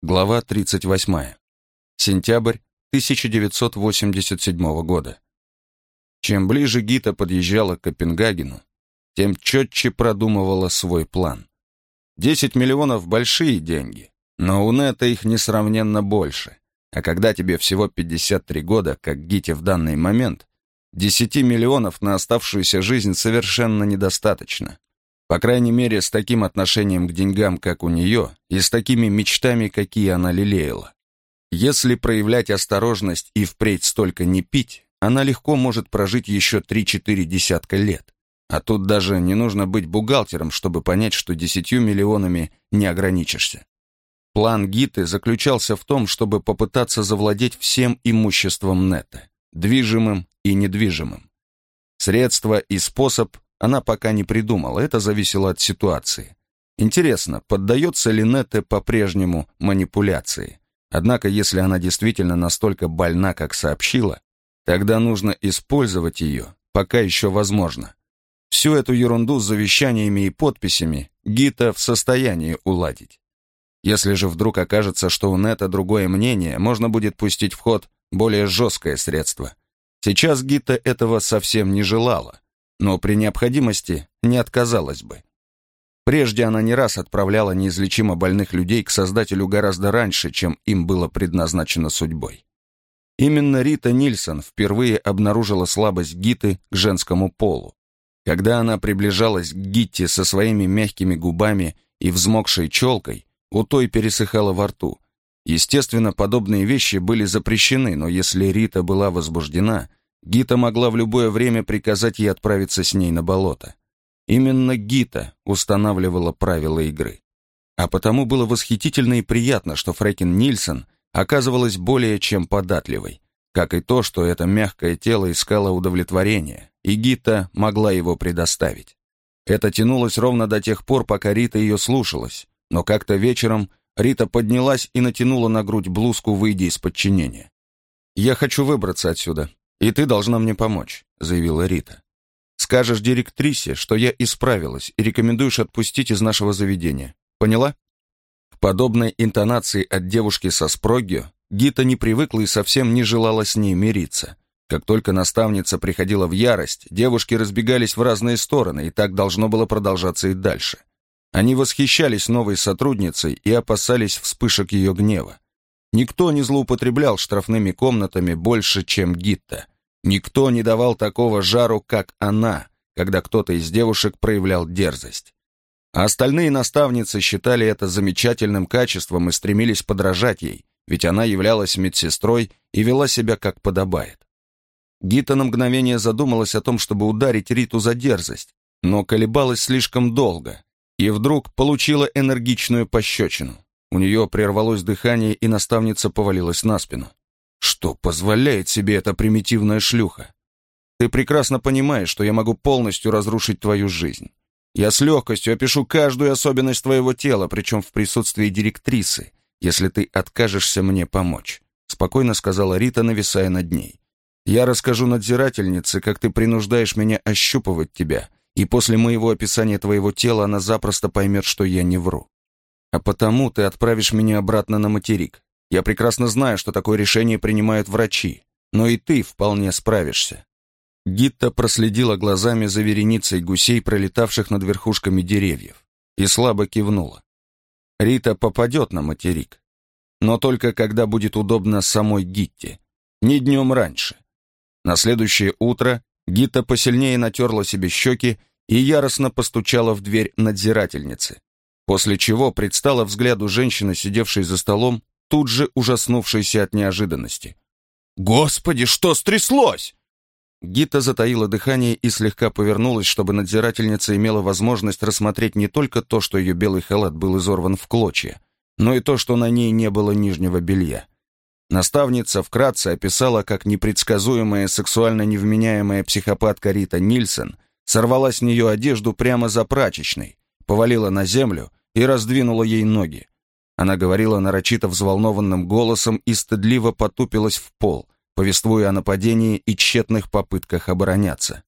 Глава 38. Сентябрь 1987 года. Чем ближе Гита подъезжала к Копенгагену, тем четче продумывала свой план. 10 миллионов – большие деньги, но у Нета их несравненно больше. А когда тебе всего 53 года, как Гите в данный момент, 10 миллионов на оставшуюся жизнь совершенно недостаточно. По крайней мере, с таким отношением к деньгам, как у нее, и с такими мечтами, какие она лелеяла. Если проявлять осторожность и впредь столько не пить, она легко может прожить еще 3-4 десятка лет. А тут даже не нужно быть бухгалтером, чтобы понять, что десятью миллионами не ограничишься. План Гиты заключался в том, чтобы попытаться завладеть всем имуществом Нета, движимым и недвижимым. Средства и способ она пока не придумала, это зависело от ситуации. Интересно, поддается ли Нетте по-прежнему манипуляции? Однако, если она действительно настолько больна, как сообщила, тогда нужно использовать ее, пока еще возможно. Всю эту ерунду с завещаниями и подписями Гита в состоянии уладить. Если же вдруг окажется, что у Нета другое мнение, можно будет пустить в ход более жесткое средство. Сейчас Гита этого совсем не желала но при необходимости не отказалась бы. Прежде она не раз отправляла неизлечимо больных людей к Создателю гораздо раньше, чем им было предназначено судьбой. Именно Рита Нильсон впервые обнаружила слабость Гиты к женскому полу. Когда она приближалась к Гитте со своими мягкими губами и взмокшей челкой, у той пересыхало во рту. Естественно, подобные вещи были запрещены, но если Рита была возбуждена, Гита могла в любое время приказать ей отправиться с ней на болото. Именно Гита устанавливала правила игры. А потому было восхитительно и приятно, что Фрэкин Нильсон оказывалась более чем податливой, как и то, что это мягкое тело искало удовлетворения, и Гита могла его предоставить. Это тянулось ровно до тех пор, пока Рита ее слушалась, но как-то вечером Рита поднялась и натянула на грудь блузку, выйдя из подчинения. «Я хочу выбраться отсюда», «И ты должна мне помочь», — заявила Рита. «Скажешь директрисе, что я исправилась и рекомендуешь отпустить из нашего заведения. Поняла?» К подобной интонации от девушки со Спрогио Гита не привыкла и совсем не желала с ней мириться. Как только наставница приходила в ярость, девушки разбегались в разные стороны, и так должно было продолжаться и дальше. Они восхищались новой сотрудницей и опасались вспышек ее гнева. Никто не злоупотреблял штрафными комнатами больше, чем Гитта. Никто не давал такого жару, как она, когда кто-то из девушек проявлял дерзость. А остальные наставницы считали это замечательным качеством и стремились подражать ей, ведь она являлась медсестрой и вела себя как подобает. Гита на мгновение задумалась о том, чтобы ударить Риту за дерзость, но колебалась слишком долго и вдруг получила энергичную пощечину. У нее прервалось дыхание, и наставница повалилась на спину. Что позволяет себе эта примитивная шлюха? Ты прекрасно понимаешь, что я могу полностью разрушить твою жизнь. Я с легкостью опишу каждую особенность твоего тела, причем в присутствии директрисы, если ты откажешься мне помочь», — спокойно сказала Рита, нависая над ней. «Я расскажу надзирательнице, как ты принуждаешь меня ощупывать тебя, и после моего описания твоего тела она запросто поймет, что я не вру. А потому ты отправишь меня обратно на материк. Я прекрасно знаю, что такое решение принимают врачи, но и ты вполне справишься». Гитта проследила глазами за вереницей гусей, пролетавших над верхушками деревьев, и слабо кивнула. Рита попадет на материк, но только когда будет удобно самой Гитте, не днем раньше. На следующее утро Гитта посильнее натерла себе щеки и яростно постучала в дверь надзирательницы после чего предстала взгляду женщины, сидевшей за столом, тут же ужаснувшейся от неожиданности. «Господи, что стряслось?» Гита затаила дыхание и слегка повернулась, чтобы надзирательница имела возможность рассмотреть не только то, что ее белый халат был изорван в клочья, но и то, что на ней не было нижнего белья. Наставница вкратце описала, как непредсказуемая сексуально невменяемая психопатка Рита Нильсон сорвала с нее одежду прямо за прачечной, повалила на землю и раздвинула ей ноги. Она говорила нарочито взволнованным голосом и стыдливо потупилась в пол, повествуя о нападении и тщетных попытках обороняться.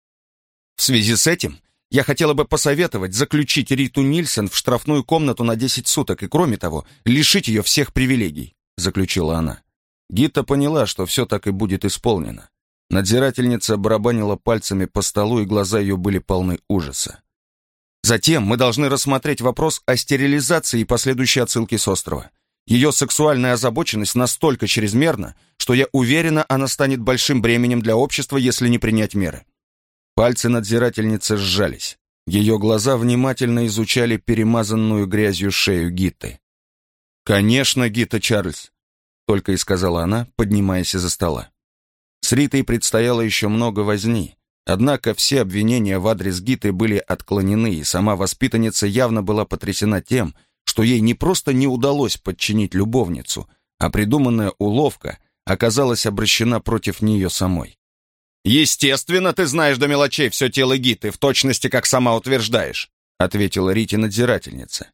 В связи с этим Я хотела бы посоветовать заключить Риту Нильсон в штрафную комнату на 10 суток и, кроме того, лишить ее всех привилегий», — заключила она. Гита поняла, что все так и будет исполнено. Надзирательница барабанила пальцами по столу, и глаза ее были полны ужаса. Затем мы должны рассмотреть вопрос о стерилизации и последующей отсылке с острова. Ее сексуальная озабоченность настолько чрезмерна, что я уверена, она станет большим бременем для общества, если не принять меры. Пальцы надзирательницы сжались. Ее глаза внимательно изучали перемазанную грязью шею Гиты. «Конечно, Гита Чарльз», — только и сказала она, поднимаясь из-за стола. С Ритой предстояло еще много возни, однако все обвинения в адрес Гиты были отклонены, и сама воспитанница явно была потрясена тем, что ей не просто не удалось подчинить любовницу, а придуманная уловка оказалась обращена против нее самой. «Естественно, ты знаешь до мелочей все тело Гиты, в точности, как сама утверждаешь», ответила Рите надзирательница.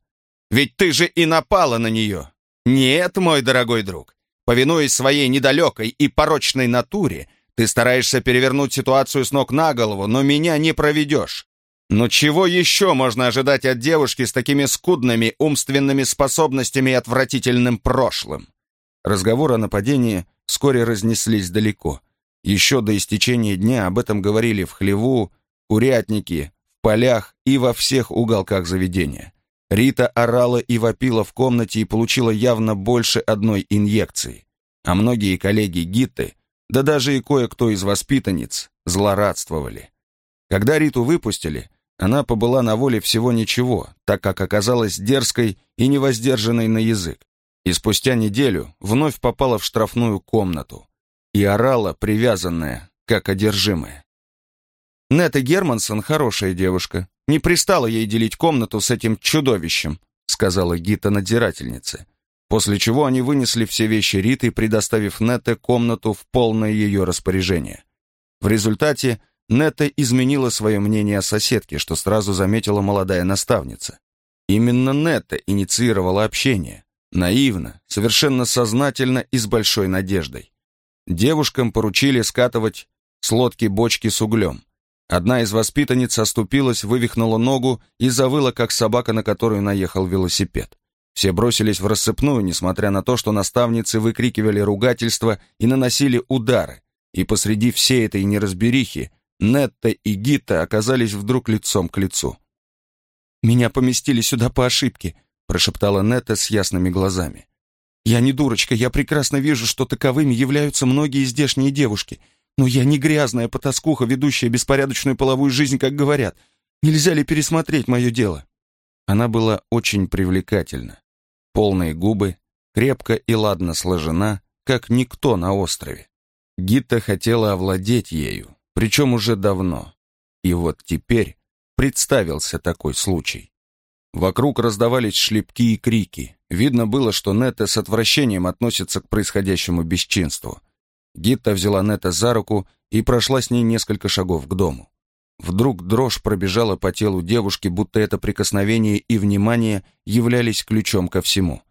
«Ведь ты же и напала на нее. Нет, мой дорогой друг, повинуясь своей недалекой и порочной натуре, ты стараешься перевернуть ситуацию с ног на голову, но меня не проведешь. Но чего еще можно ожидать от девушки с такими скудными умственными способностями и отвратительным прошлым? Разговоры о нападении вскоре разнеслись далеко. Еще до истечения дня об этом говорили в хлеву, курятнике, в полях и во всех уголках заведения. Рита орала и вопила в комнате и получила явно больше одной инъекции. А многие коллеги Гитты, да даже и кое-кто из воспитанниц, злорадствовали. Когда Риту выпустили, она побыла на воле всего ничего, так как оказалась дерзкой и невоздержанной на язык, и спустя неделю вновь попала в штрафную комнату и орала, привязанная, как одержимая. «Нета Германсон хорошая девушка. Не пристала ей делить комнату с этим чудовищем», сказала Гита надзирательнице. После чего они вынесли все вещи Риты, предоставив Нете комнату в полное ее распоряжение. В результате Нетта изменила свое мнение о соседке, что сразу заметила молодая наставница. Именно Нетта инициировала общение. Наивно, совершенно сознательно и с большой надеждой. Девушкам поручили скатывать с лодки бочки с углем. Одна из воспитанниц оступилась, вывихнула ногу и завыла, как собака, на которую наехал велосипед. Все бросились в рассыпную, несмотря на то, что наставницы выкрикивали ругательства и наносили удары. И посреди всей этой неразберихи Нетта и Гита оказались вдруг лицом к лицу. «Меня поместили сюда по ошибке», — прошептала Нетта с ясными глазами. «Я не дурочка, я прекрасно вижу, что таковыми являются многие здешние девушки. Но я не грязная потаскуха, ведущая беспорядочную половую жизнь, как говорят. Нельзя ли пересмотреть мое дело?» Она была очень привлекательна. Полные губы, крепко и ладно сложена, как никто на острове. Гита хотела овладеть ею, причем уже давно. И вот теперь представился такой случай. Вокруг раздавались шлепки и крики. Видно было, что Нета с отвращением относится к происходящему бесчинству. Гитта взяла Нета за руку и прошла с ней несколько шагов к дому. Вдруг дрожь пробежала по телу девушки, будто это прикосновение и внимание являлись ключом ко всему.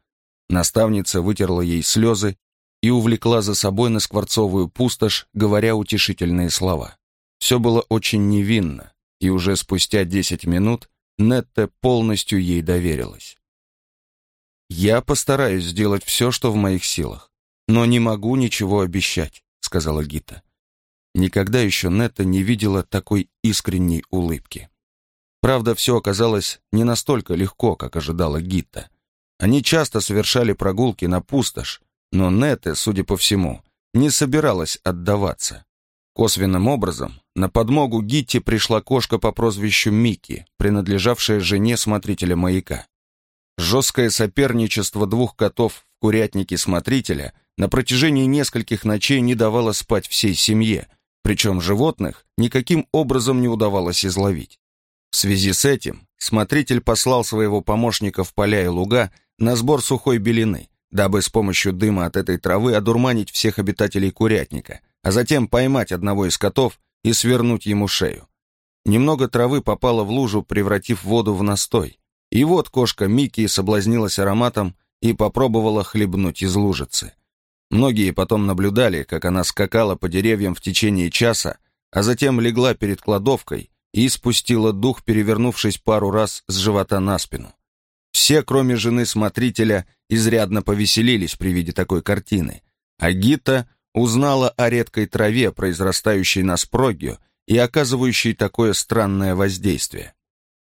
Наставница вытерла ей слезы и увлекла за собой на скворцовую пустошь, говоря утешительные слова. Все было очень невинно, и уже спустя десять минут Нетта полностью ей доверилась. «Я постараюсь сделать все, что в моих силах, но не могу ничего обещать», — сказала Гита. Никогда еще Нетта не видела такой искренней улыбки. Правда, все оказалось не настолько легко, как ожидала Гитта. Они часто совершали прогулки на пустошь, но Нетте, судя по всему, не собиралась отдаваться. Косвенным образом на подмогу Гитте пришла кошка по прозвищу Микки, принадлежавшая жене смотрителя маяка. Жесткое соперничество двух котов в курятнике смотрителя на протяжении нескольких ночей не давало спать всей семье, причем животных никаким образом не удавалось изловить. В связи с этим смотритель послал своего помощника в поля и луга на сбор сухой белины, дабы с помощью дыма от этой травы одурманить всех обитателей курятника, а затем поймать одного из котов и свернуть ему шею. Немного травы попало в лужу, превратив воду в настой. И вот кошка Микки соблазнилась ароматом и попробовала хлебнуть из лужицы. Многие потом наблюдали, как она скакала по деревьям в течение часа, а затем легла перед кладовкой и спустила дух, перевернувшись пару раз с живота на спину. Все, кроме жены смотрителя, изрядно повеселились при виде такой картины, а Гита узнала о редкой траве, произрастающей на спрогию и оказывающей такое странное воздействие.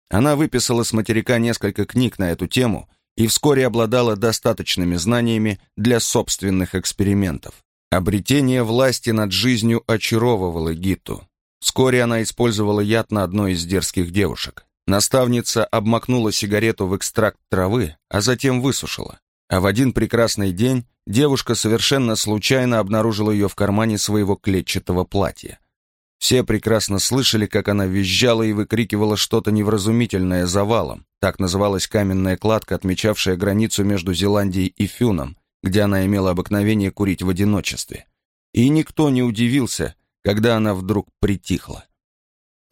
Она выписала с материка несколько книг на эту тему и вскоре обладала достаточными знаниями для собственных экспериментов. Обретение власти над жизнью очаровывало Гиту. Вскоре она использовала яд на одной из дерзких девушек. Наставница обмакнула сигарету в экстракт травы, а затем высушила. А в один прекрасный день девушка совершенно случайно обнаружила ее в кармане своего клетчатого платья. Все прекрасно слышали, как она визжала и выкрикивала что-то невразумительное завалом. Так называлась каменная кладка, отмечавшая границу между Зеландией и Фюном, где она имела обыкновение курить в одиночестве. И никто не удивился, когда она вдруг притихла.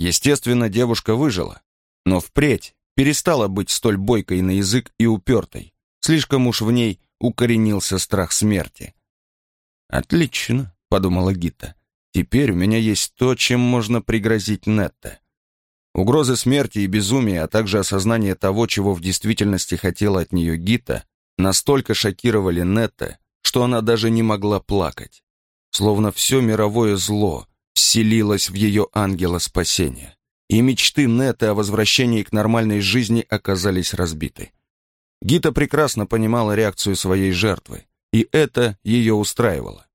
Естественно, девушка выжила, но впредь перестала быть столь бойкой на язык и упертой. Слишком уж в ней укоренился страх смерти. «Отлично», — подумала Гита. «Теперь у меня есть то, чем можно пригрозить Нетте». Угрозы смерти и безумия, а также осознание того, чего в действительности хотела от нее Гита, настолько шокировали Нетте, что она даже не могла плакать. Словно все мировое зло вселилось в ее ангела спасения. И мечты Нетты о возвращении к нормальной жизни оказались разбиты. Гита прекрасно понимала реакцию своей жертвы, и это ее устраивало.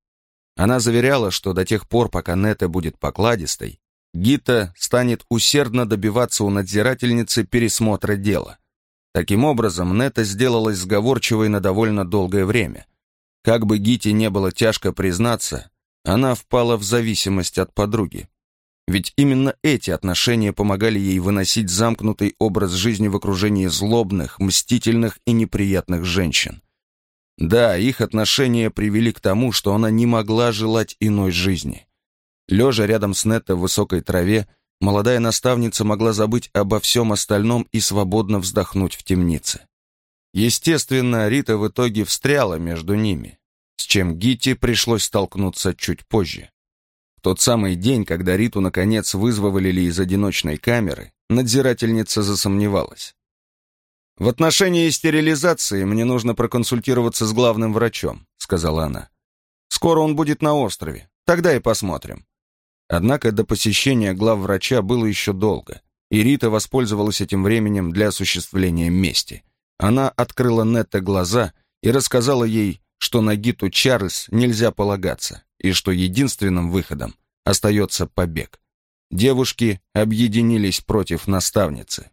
Она заверяла, что до тех пор, пока Нетта будет покладистой, Гита станет усердно добиваться у надзирательницы пересмотра дела. Таким образом, Нетта сделалась сговорчивой на довольно долгое время. Как бы Гите не было тяжко признаться, она впала в зависимость от подруги. Ведь именно эти отношения помогали ей выносить замкнутый образ жизни в окружении злобных, мстительных и неприятных женщин. Да, их отношения привели к тому, что она не могла желать иной жизни. Лежа рядом с Нетто в высокой траве, молодая наставница могла забыть обо всем остальном и свободно вздохнуть в темнице. Естественно, Рита в итоге встряла между ними, с чем Гитти пришлось столкнуться чуть позже тот самый день, когда Риту наконец вызволили из одиночной камеры, надзирательница засомневалась. «В отношении стерилизации мне нужно проконсультироваться с главным врачом», сказала она. «Скоро он будет на острове, тогда и посмотрим». Однако до посещения главврача было еще долго, и Рита воспользовалась этим временем для осуществления мести. Она открыла Нетте глаза и рассказала ей, что на Гиту Чарльз нельзя полагаться и что единственным выходом остается побег. Девушки объединились против наставницы.